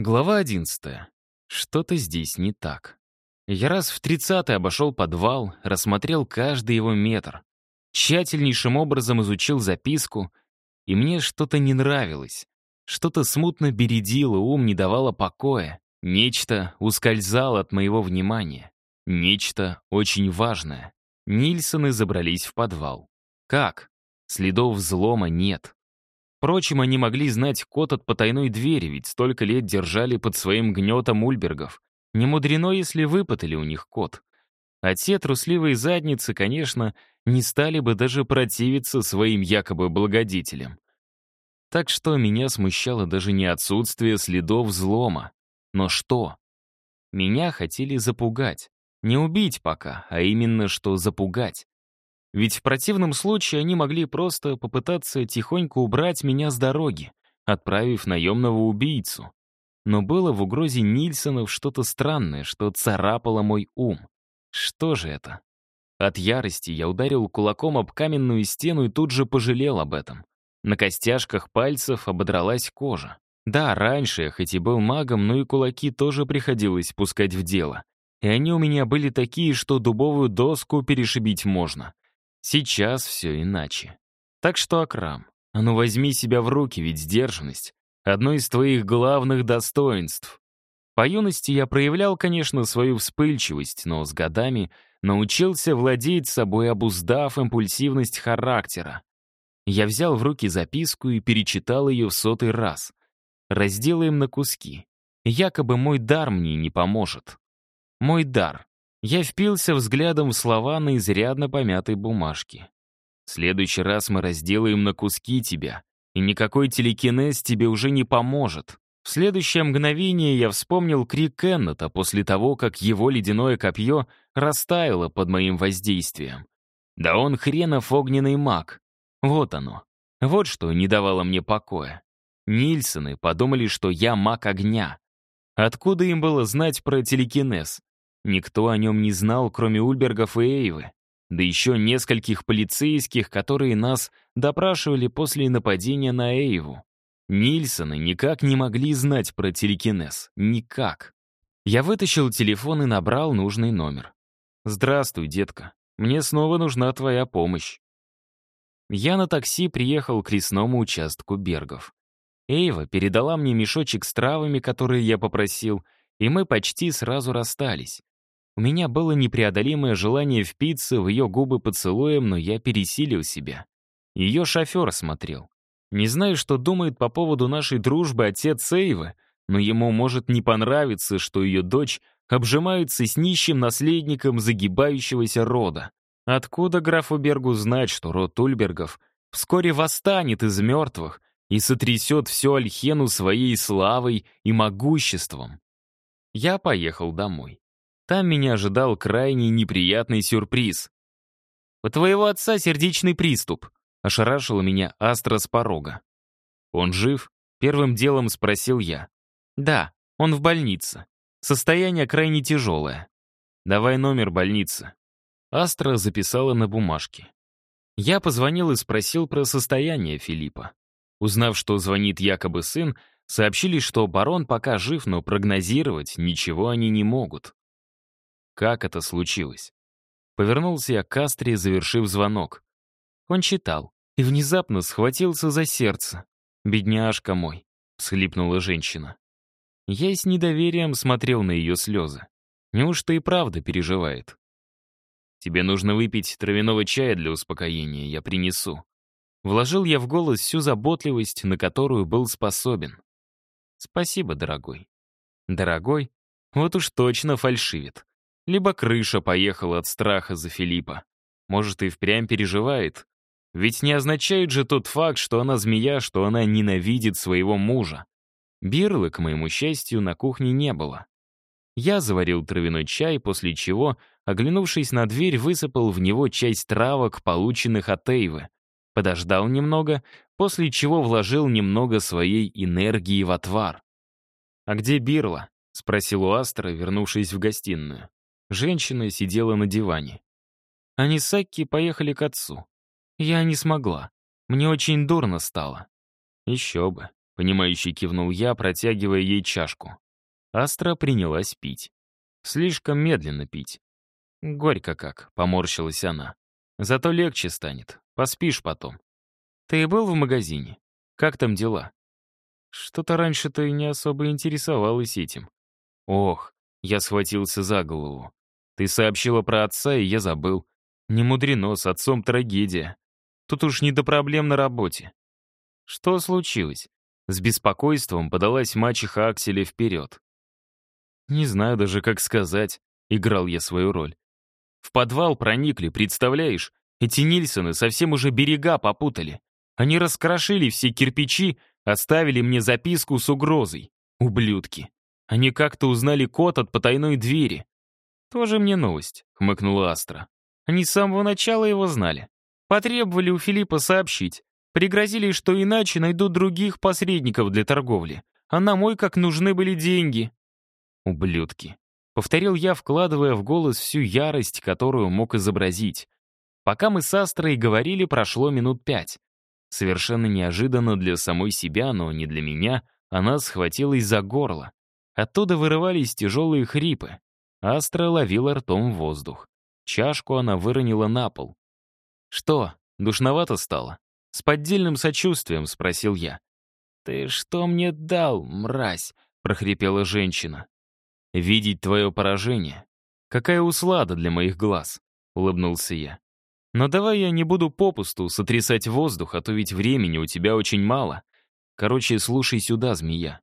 Глава 11. Что-то здесь не так. Я раз в тридцатый обошел подвал, рассмотрел каждый его метр, тщательнейшим образом изучил записку, и мне что-то не нравилось. Что-то смутно бередило, ум не давало покоя. Нечто ускользало от моего внимания. Нечто очень важное. Нильсоны забрались в подвал. Как? Следов взлома нет. Впрочем, они могли знать код от потайной двери, ведь столько лет держали под своим гнетом Ульбергов. Не мудрено, если выпытали у них код. А те трусливые задницы, конечно, не стали бы даже противиться своим якобы благодетелям. Так что меня смущало даже не отсутствие следов взлома. Но что? Меня хотели запугать. Не убить пока, а именно что запугать. Ведь в противном случае они могли просто попытаться тихонько убрать меня с дороги, отправив наемного убийцу. Но было в угрозе Нильсонов что-то странное, что царапало мой ум. Что же это? От ярости я ударил кулаком об каменную стену и тут же пожалел об этом. На костяшках пальцев ободралась кожа. Да, раньше я хоть и был магом, но и кулаки тоже приходилось пускать в дело. И они у меня были такие, что дубовую доску перешибить можно. Сейчас все иначе. Так что, Акрам, а ну возьми себя в руки, ведь сдержанность — одно из твоих главных достоинств. По юности я проявлял, конечно, свою вспыльчивость, но с годами научился владеть собой, обуздав импульсивность характера. Я взял в руки записку и перечитал ее в сотый раз. Разделаем на куски. Якобы мой дар мне не поможет. Мой дар. Я впился взглядом в слова на изрядно помятой бумажке. «В следующий раз мы разделаем на куски тебя, и никакой телекинез тебе уже не поможет». В следующее мгновение я вспомнил крик Кеннета после того, как его ледяное копье растаяло под моим воздействием. Да он хренов огненный маг. Вот оно. Вот что не давало мне покоя. Нильсоны подумали, что я маг огня. Откуда им было знать про телекинез? Никто о нем не знал, кроме Ульбергов и Эйвы. Да еще нескольких полицейских, которые нас допрашивали после нападения на Эйву. Нильсоны никак не могли знать про телекинез. Никак. Я вытащил телефон и набрал нужный номер. «Здравствуй, детка. Мне снова нужна твоя помощь». Я на такси приехал к лесному участку Бергов. Эйва передала мне мешочек с травами, которые я попросил, и мы почти сразу расстались. У меня было непреодолимое желание впиться в ее губы поцелуем, но я пересилил себя. Ее шофер смотрел. Не знаю, что думает по поводу нашей дружбы отец Сейвы, но ему может не понравиться, что ее дочь обжимается с нищим наследником загибающегося рода. Откуда графу Бергу знать, что род Ульбергов вскоре восстанет из мертвых и сотрясет всю Альхену своей славой и могуществом? Я поехал домой. Там меня ожидал крайне неприятный сюрприз. «У твоего отца сердечный приступ», — ошарашила меня Астра с порога. «Он жив?» — первым делом спросил я. «Да, он в больнице. Состояние крайне тяжелое. Давай номер больницы». Астра записала на бумажке. Я позвонил и спросил про состояние Филиппа. Узнав, что звонит якобы сын, сообщили, что барон пока жив, но прогнозировать ничего они не могут. Как это случилось? Повернулся я к Астре, завершив звонок. Он читал и внезапно схватился за сердце. «Бедняжка мой», — всхлипнула женщина. Я с недоверием смотрел на ее слезы. Неужто и правда переживает? «Тебе нужно выпить травяного чая для успокоения, я принесу». Вложил я в голос всю заботливость, на которую был способен. «Спасибо, дорогой». «Дорогой? Вот уж точно фальшивит либо крыша поехала от страха за Филиппа. Может, и впрямь переживает. Ведь не означает же тот факт, что она змея, что она ненавидит своего мужа. Бирлы, к моему счастью, на кухне не было. Я заварил травяной чай, после чего, оглянувшись на дверь, высыпал в него часть травок, полученных от Эйвы. Подождал немного, после чего вложил немного своей энергии в отвар. «А где Бирла?» — спросил у Астра, вернувшись в гостиную. Женщина сидела на диване. Они с Сакки поехали к отцу. Я не смогла. Мне очень дурно стало. Еще бы. понимающе кивнул я, протягивая ей чашку. Астра принялась пить. Слишком медленно пить. Горько как, поморщилась она. Зато легче станет, поспишь потом. Ты был в магазине? Как там дела? Что-то раньше ты не особо интересовалась этим. Ох, я схватился за голову. Ты сообщила про отца, и я забыл. Не мудрено, с отцом трагедия. Тут уж не до проблем на работе. Что случилось? С беспокойством подалась мачеха Акселя вперед. Не знаю даже, как сказать. Играл я свою роль. В подвал проникли, представляешь? Эти Нильсоны совсем уже берега попутали. Они раскрошили все кирпичи, оставили мне записку с угрозой. Ублюдки. Они как-то узнали код от потайной двери. «Тоже мне новость», — хмыкнула Астра. «Они с самого начала его знали. Потребовали у Филиппа сообщить. Пригрозили, что иначе найдут других посредников для торговли. А на мой как нужны были деньги». «Ублюдки», — повторил я, вкладывая в голос всю ярость, которую мог изобразить. Пока мы с Астрой говорили, прошло минут пять. Совершенно неожиданно для самой себя, но не для меня, она схватилась за горло. Оттуда вырывались тяжелые хрипы. Астра ловила ртом воздух. Чашку она выронила на пол. «Что, душновато стало?» С поддельным сочувствием спросил я. «Ты что мне дал, мразь?» — прохрипела женщина. «Видеть твое поражение. Какая услада для моих глаз», — улыбнулся я. «Но давай я не буду попусту сотрясать воздух, а то ведь времени у тебя очень мало. Короче, слушай сюда, змея.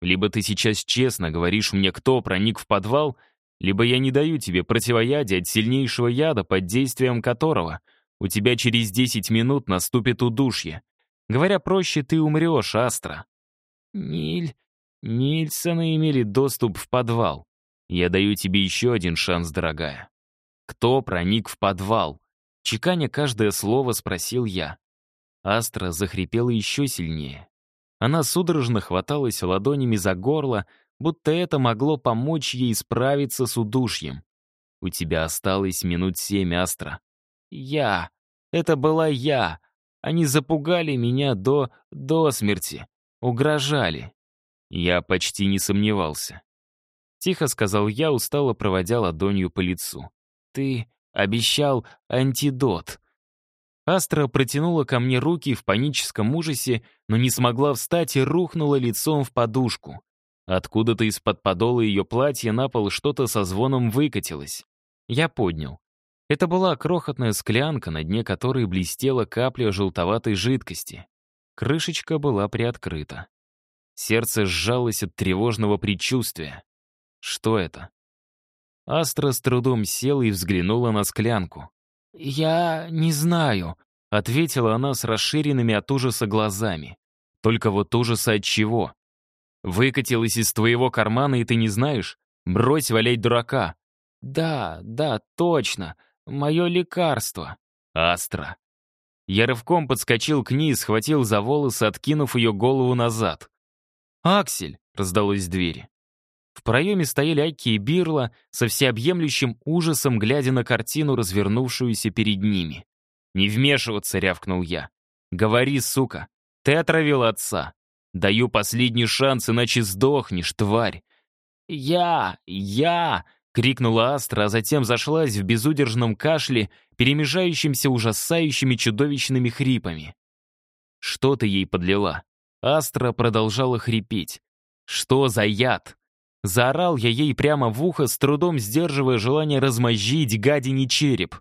Либо ты сейчас честно говоришь мне, кто проник в подвал, либо я не даю тебе противоядие от сильнейшего яда, под действием которого у тебя через 10 минут наступит удушье. Говоря проще, ты умрешь, Астра. Ниль... Нильсоны имели доступ в подвал. Я даю тебе еще один шанс, дорогая. Кто проник в подвал? Чеканя каждое слово, спросил я. Астра захрипела еще сильнее. Она судорожно хваталась ладонями за горло, будто это могло помочь ей справиться с удушьем. «У тебя осталось минут семь, Астра». «Я. Это была я. Они запугали меня до... до смерти. Угрожали». Я почти не сомневался. Тихо сказал я, устало проводя ладонью по лицу. «Ты обещал антидот». Астра протянула ко мне руки в паническом ужасе, но не смогла встать и рухнула лицом в подушку. Откуда-то из-под подола ее платья на пол что-то со звоном выкатилось. Я поднял. Это была крохотная склянка, на дне которой блестела капля желтоватой жидкости. Крышечка была приоткрыта. Сердце сжалось от тревожного предчувствия. Что это? Астра с трудом села и взглянула на склянку. «Я не знаю», — ответила она с расширенными от ужаса глазами. «Только вот ужаса от чего? Выкатилась из твоего кармана, и ты не знаешь? Брось валять дурака». «Да, да, точно. Мое лекарство». «Астра». Я рывком подскочил к ней и схватил за волосы, откинув ее голову назад. «Аксель!» — раздалось в двери. В проеме стояли Аки и Бирла, со всеобъемлющим ужасом глядя на картину, развернувшуюся перед ними. «Не вмешиваться!» — рявкнул я. «Говори, сука! Ты отравил отца! Даю последний шанс, иначе сдохнешь, тварь!» «Я! Я!» — крикнула Астра, а затем зашлась в безудержном кашле, перемежающимся ужасающими чудовищными хрипами. «Что ты ей подлила?» Астра продолжала хрипеть. «Что за яд?» Заорал я ей прямо в ухо, с трудом сдерживая желание размозжить гадине череп.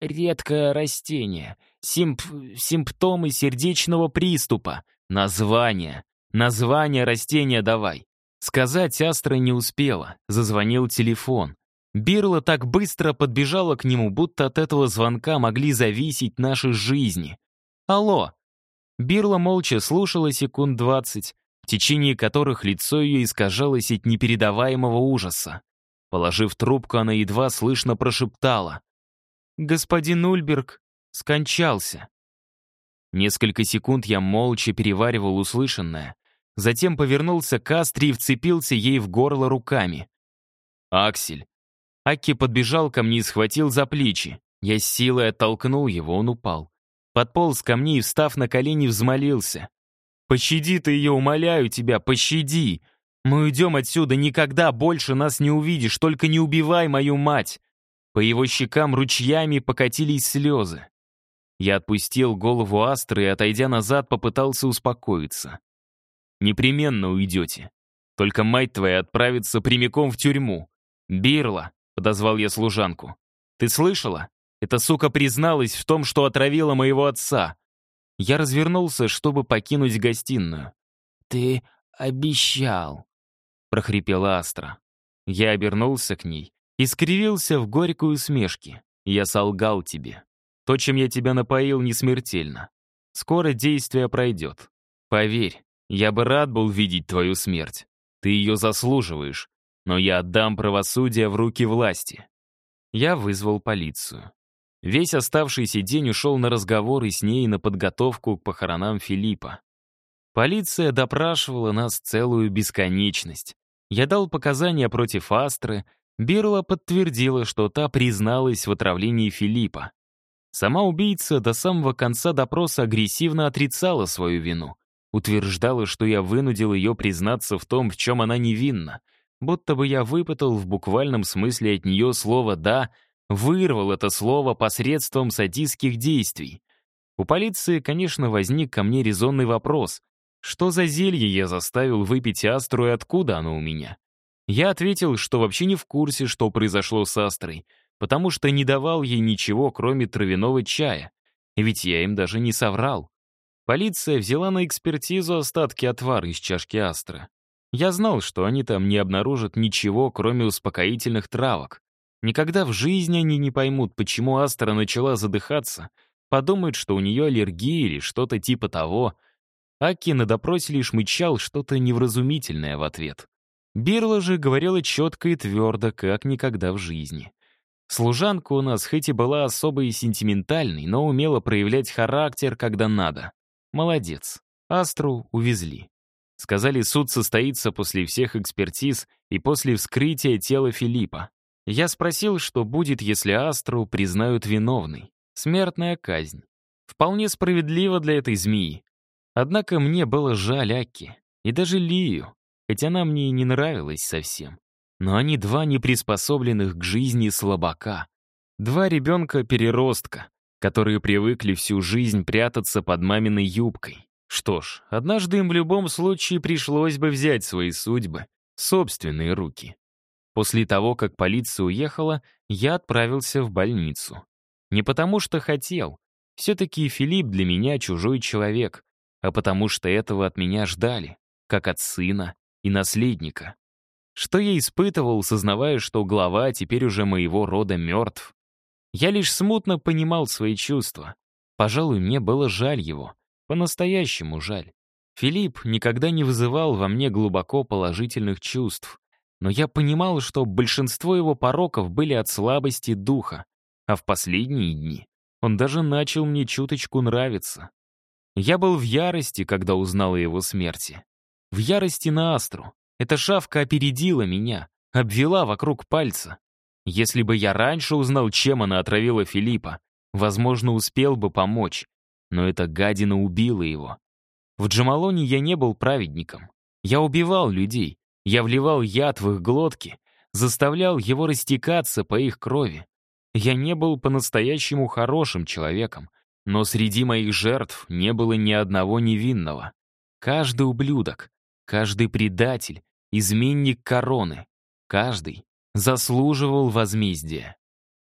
«Редкое растение. Симп... Симптомы сердечного приступа. Название. Название растения давай». Сказать Астра не успела. Зазвонил телефон. Бирла так быстро подбежала к нему, будто от этого звонка могли зависеть наши жизни. «Алло!» Бирла молча слушала секунд двадцать, течение которых лицо ее искажалось от непередаваемого ужаса. Положив трубку, она едва слышно прошептала. «Господин Ульберг скончался». Несколько секунд я молча переваривал услышанное, затем повернулся к Астре и вцепился ей в горло руками. «Аксель». Акки подбежал ко мне и схватил за плечи. Я с силой оттолкнул его, он упал. Подполз ко мне и, встав на колени, взмолился. Пощади ты ее, умоляю тебя, пощади! Мы уйдем отсюда, никогда больше нас не увидишь, только не убивай мою мать!» По его щекам ручьями покатились слезы. Я отпустил голову Астры и, отойдя назад, попытался успокоиться. «Непременно уйдете. Только мать твоя отправится прямиком в тюрьму. Бирла!» — подозвал я служанку. «Ты слышала? Эта сука призналась в том, что отравила моего отца. Я развернулся, чтобы покинуть гостиную. «Ты обещал», — прохрипела Астра. Я обернулся к ней и скривился в горькую усмешке. «Я солгал тебе. То, чем я тебя напоил, не смертельно. Скоро действие пройдет. Поверь, я бы рад был видеть твою смерть. Ты ее заслуживаешь, но я отдам правосудие в руки власти». Я вызвал полицию. Весь оставшийся день ушел на разговоры с ней на подготовку к похоронам Филиппа. Полиция допрашивала нас целую бесконечность. Я дал показания против Астры, Бирла подтвердила, что та призналась в отравлении Филиппа. Сама убийца до самого конца допроса агрессивно отрицала свою вину. Утверждала, что я вынудил ее признаться в том, в чем она невинна, будто бы я выпытал в буквальном смысле от нее слово «да», вырвал это слово посредством садистских действий. У полиции, конечно, возник ко мне резонный вопрос. Что за зелье я заставил выпить Астру и откуда оно у меня? Я ответил, что вообще не в курсе, что произошло с Астрой, потому что не давал ей ничего, кроме травяного чая. Ведь я им даже не соврал. Полиция взяла на экспертизу остатки отвара из чашки Астры. Я знал, что они там не обнаружат ничего, кроме успокоительных травок. Никогда в жизни они не поймут, почему Астра начала задыхаться, подумают, что у нее аллергия или что-то типа того. Аки на допросе лишь мычал что-то невразумительное в ответ. Бирла же говорила четко и твердо, как никогда в жизни. Служанка у нас хоть и была особой и сентиментальной, но умела проявлять характер, когда надо. Молодец. Астру увезли. Сказали, суд состоится после всех экспертиз и после вскрытия тела Филиппа. Я спросил, что будет, если Астру признают виновной. Смертная казнь. Вполне справедливо для этой змеи. Однако мне было жаль Акки. И даже Лию, хоть она мне и не нравилась совсем. Но они два неприспособленных к жизни слабака. Два ребенка-переростка, которые привыкли всю жизнь прятаться под маминой юбкой. Что ж, однажды им в любом случае пришлось бы взять свои судьбы в собственные руки. После того, как полиция уехала, я отправился в больницу. Не потому что хотел. Все-таки Филипп для меня чужой человек, а потому что этого от меня ждали, как от сына и наследника. Что я испытывал, сознавая, что глава теперь уже моего рода мертв? Я лишь смутно понимал свои чувства. Пожалуй, мне было жаль его. По-настоящему жаль. Филипп никогда не вызывал во мне глубоко положительных чувств но я понимал, что большинство его пороков были от слабости духа, а в последние дни он даже начал мне чуточку нравиться. Я был в ярости, когда узнал о его смерти. В ярости на Астру. Эта шавка опередила меня, обвела вокруг пальца. Если бы я раньше узнал, чем она отравила Филиппа, возможно, успел бы помочь. Но эта гадина убила его. В Джамалоне я не был праведником. Я убивал людей, я вливал яд в их глотки, заставлял его растекаться по их крови. Я не был по-настоящему хорошим человеком, но среди моих жертв не было ни одного невинного. Каждый ублюдок, каждый предатель, изменник короны, каждый заслуживал возмездия.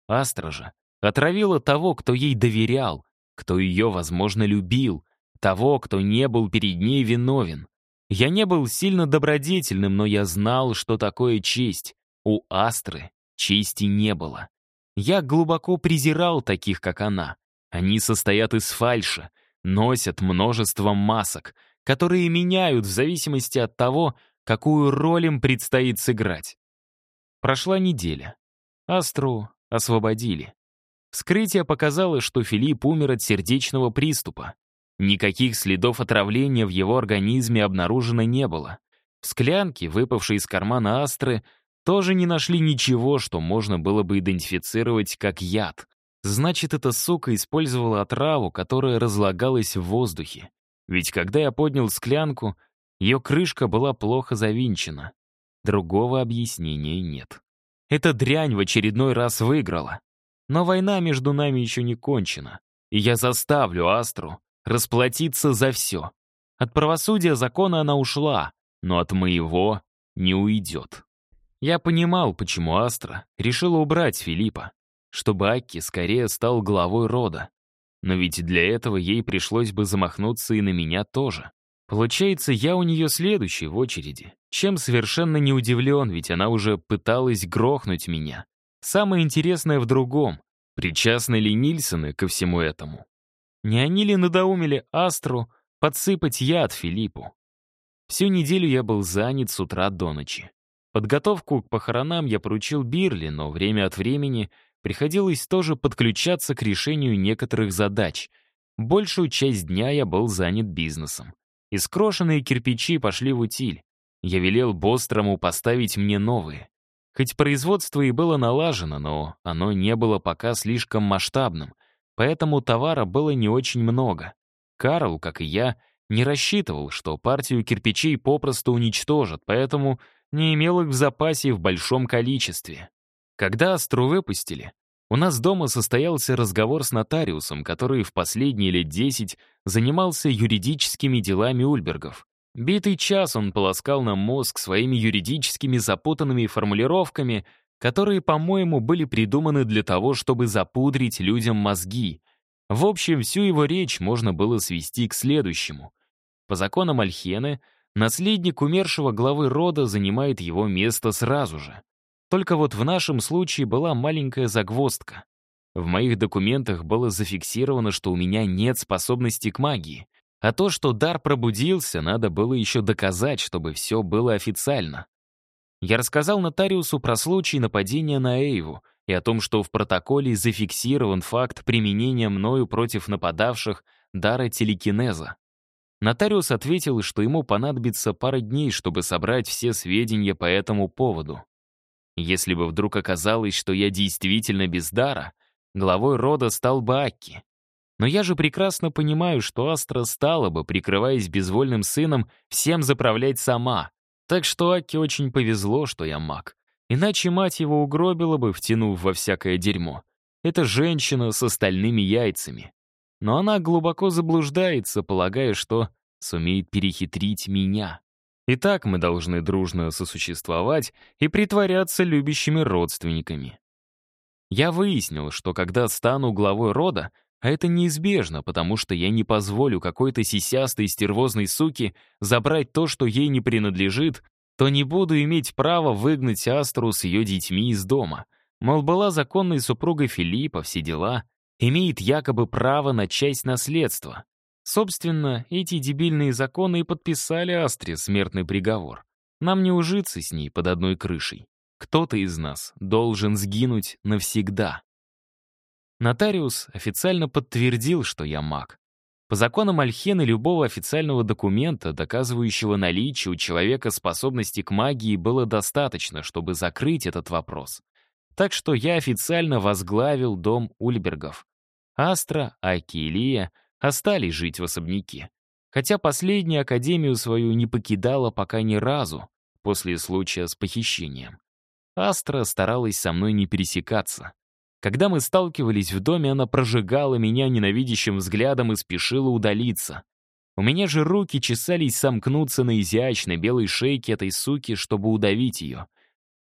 Астра же отравила того, кто ей доверял, кто ее, возможно, любил, того, кто не был перед ней виновен. Я не был сильно добродетельным, но я знал, что такое честь. У Астры чести не было. Я глубоко презирал таких, как она. Они состоят из фальши, носят множество масок, которые меняют в зависимости от того, какую роль им предстоит сыграть. Прошла неделя. Астру освободили. Вскрытие показало, что Филипп умер от сердечного приступа. Никаких следов отравления в его организме обнаружено не было. В склянке, выпавшей из кармана Астры, тоже не нашли ничего, что можно было бы идентифицировать как яд. Значит, эта сука использовала отраву, которая разлагалась в воздухе. Ведь когда я поднял склянку, ее крышка была плохо завинчена. Другого объяснения нет. Эта дрянь в очередной раз выиграла. Но война между нами еще не кончена. И я заставлю Астру расплатиться за все. От правосудия закона она ушла, но от моего не уйдет. Я понимал, почему Астра решила убрать Филиппа, чтобы Акки скорее стал главой рода. Но ведь для этого ей пришлось бы замахнуться и на меня тоже. Получается, я у нее следующий в очереди. Чем совершенно не удивлен, ведь она уже пыталась грохнуть меня. Самое интересное в другом. Причастны ли Нильсоны ко всему этому? Не они ли надоумили Астру подсыпать яд Филиппу? Всю неделю я был занят с утра до ночи. Подготовку к похоронам я поручил Бирли, но время от времени приходилось тоже подключаться к решению некоторых задач. Большую часть дня я был занят бизнесом. Искрошенные кирпичи пошли в утиль. Я велел Бострому поставить мне новые. Хоть производство и было налажено, но оно не было пока слишком масштабным, поэтому товара было не очень много. Карл, как и я, не рассчитывал, что партию кирпичей попросту уничтожат, поэтому не имел их в запасе в большом количестве. Когда Астру выпустили, у нас дома состоялся разговор с нотариусом, который в последние лет десять занимался юридическими делами Ульбергов. Битый час он полоскал нам мозг своими юридическими запутанными формулировками, которые, по-моему, были придуманы для того, чтобы запудрить людям мозги. В общем, всю его речь можно было свести к следующему. По законам Альхены, наследник умершего главы рода занимает его место сразу же. Только вот в нашем случае была маленькая загвоздка. В моих документах было зафиксировано, что у меня нет способности к магии. А то, что дар пробудился, надо было еще доказать, чтобы все было официально. Я рассказал нотариусу про случай нападения на Эйву и о том, что в протоколе зафиксирован факт применения мною против нападавших дара телекинеза. Нотариус ответил, что ему понадобится пара дней, чтобы собрать все сведения по этому поводу. Если бы вдруг оказалось, что я действительно без дара, главой рода стал бы Акки. Но я же прекрасно понимаю, что Астра стала бы, прикрываясь безвольным сыном, всем заправлять сама. Так что Акки очень повезло, что я маг. Иначе мать его угробила бы, втянув во всякое дерьмо. Это женщина с остальными яйцами. Но она глубоко заблуждается, полагая, что сумеет перехитрить меня. И так мы должны дружно сосуществовать и притворяться любящими родственниками. Я выяснил, что когда стану главой рода, а это неизбежно, потому что я не позволю какой-то сисястой стервозной суке забрать то, что ей не принадлежит, то не буду иметь права выгнать Астру с ее детьми из дома. Мол, была законной супругой Филиппа, все дела, имеет якобы право на часть наследства. Собственно, эти дебильные законы и подписали Астре смертный приговор. Нам не ужиться с ней под одной крышей. Кто-то из нас должен сгинуть навсегда. Нотариус официально подтвердил, что я маг. По законам Альхены любого официального документа, доказывающего наличие у человека способности к магии, было достаточно, чтобы закрыть этот вопрос. Так что я официально возглавил дом Ульбергов. Астра, Аки и Лия — остались жить в особняке. Хотя последняя академию свою не покидала пока ни разу, после случая с похищением. Астра старалась со мной не пересекаться. Когда мы сталкивались в доме, она прожигала меня ненавидящим взглядом и спешила удалиться. У меня же руки чесались сомкнуться на изящной белой шейке этой суки, чтобы удавить ее.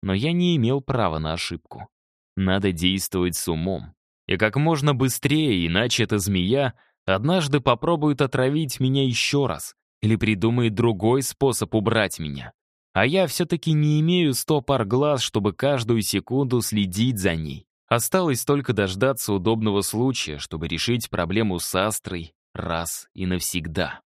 Но я не имел права на ошибку. Надо действовать с умом. И как можно быстрее, иначе эта змея Однажды попробует отравить меня еще раз или придумает другой способ убрать меня. А я все-таки не имею сто пар глаз, чтобы каждую секунду следить за ней. Осталось только дождаться удобного случая, чтобы решить проблему с Астрой раз и навсегда.